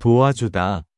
도와주다.